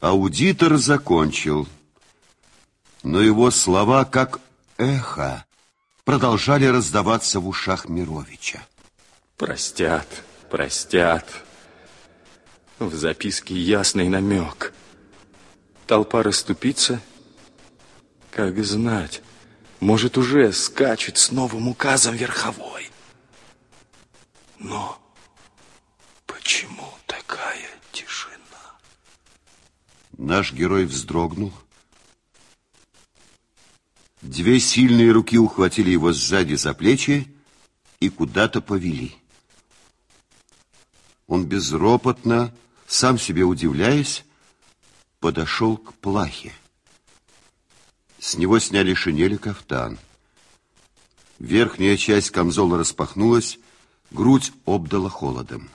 Аудитор закончил, но его слова, как эхо, продолжали раздаваться в ушах Мировича. Простят, простят. В записке ясный намек. Толпа расступится, как знать, может, уже скачет с новым указом верховой. Но Наш герой вздрогнул. Две сильные руки ухватили его сзади за плечи и куда-то повели. Он безропотно, сам себе удивляясь, подошел к плахе. С него сняли шинель и кафтан. Верхняя часть камзола распахнулась, грудь обдала холодом.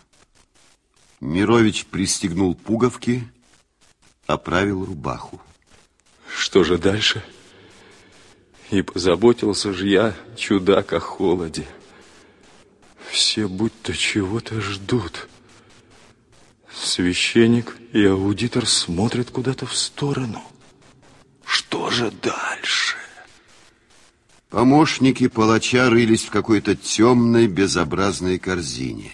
Мирович пристегнул пуговки, оправил рубаху. Что же дальше? И позаботился же я, чудак, о холоде. Все будто чего-то ждут. Священник и аудитор смотрят куда-то в сторону. Что же дальше? Помощники палача рылись в какой-то темной, безобразной корзине.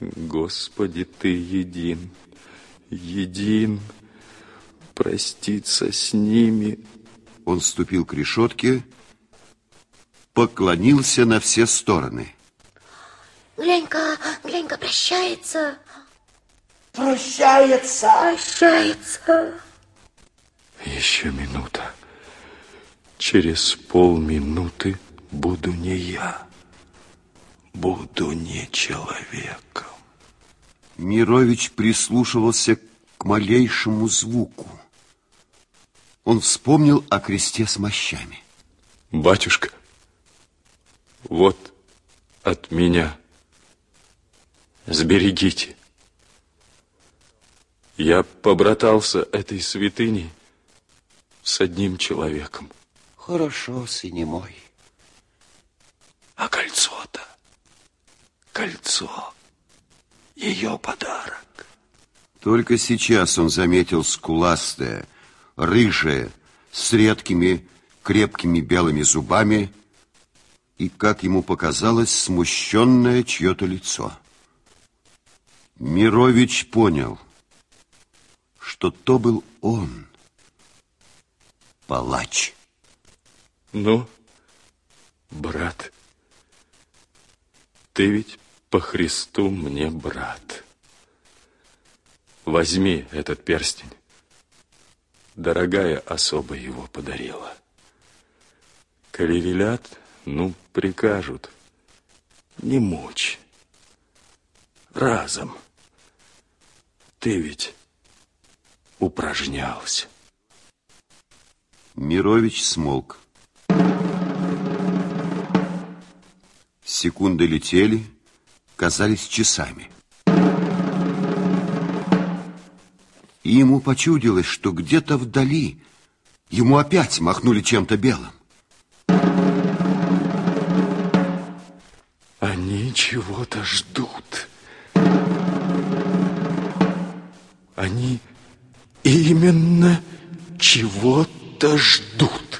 Господи, ты един, един, проститься с ними. Он ступил к решетке, поклонился на все стороны. Глянь-ка, глянь-ка, прощается. Прощается. Прощается. Еще минута. Через полминуты буду не я. Буду не человеком. Мирович прислушивался к малейшему звуку. Он вспомнил о кресте с мощами. Батюшка, вот от меня. Сберегите. Я побратался этой святыней с одним человеком. Хорошо, сыне мой. А кольцо-то, кольцо, ее подарок. Только сейчас он заметил скуластое, рыжее, с редкими, крепкими белыми зубами и, как ему показалось, смущенное чье-то лицо. Мирович понял, что то был он, палач. Ну, брат, ты ведь по Христу мне брат. Возьми этот перстень. Дорогая особа его подарила. Коли велят, ну, прикажут. Не мучь. Разом. Ты ведь упражнялся. Мирович смолк. Секунды летели, казались часами. И ему почудилось, что где-то вдали ему опять махнули чем-то белым. Они чего-то ждут. Они именно чего-то ждут.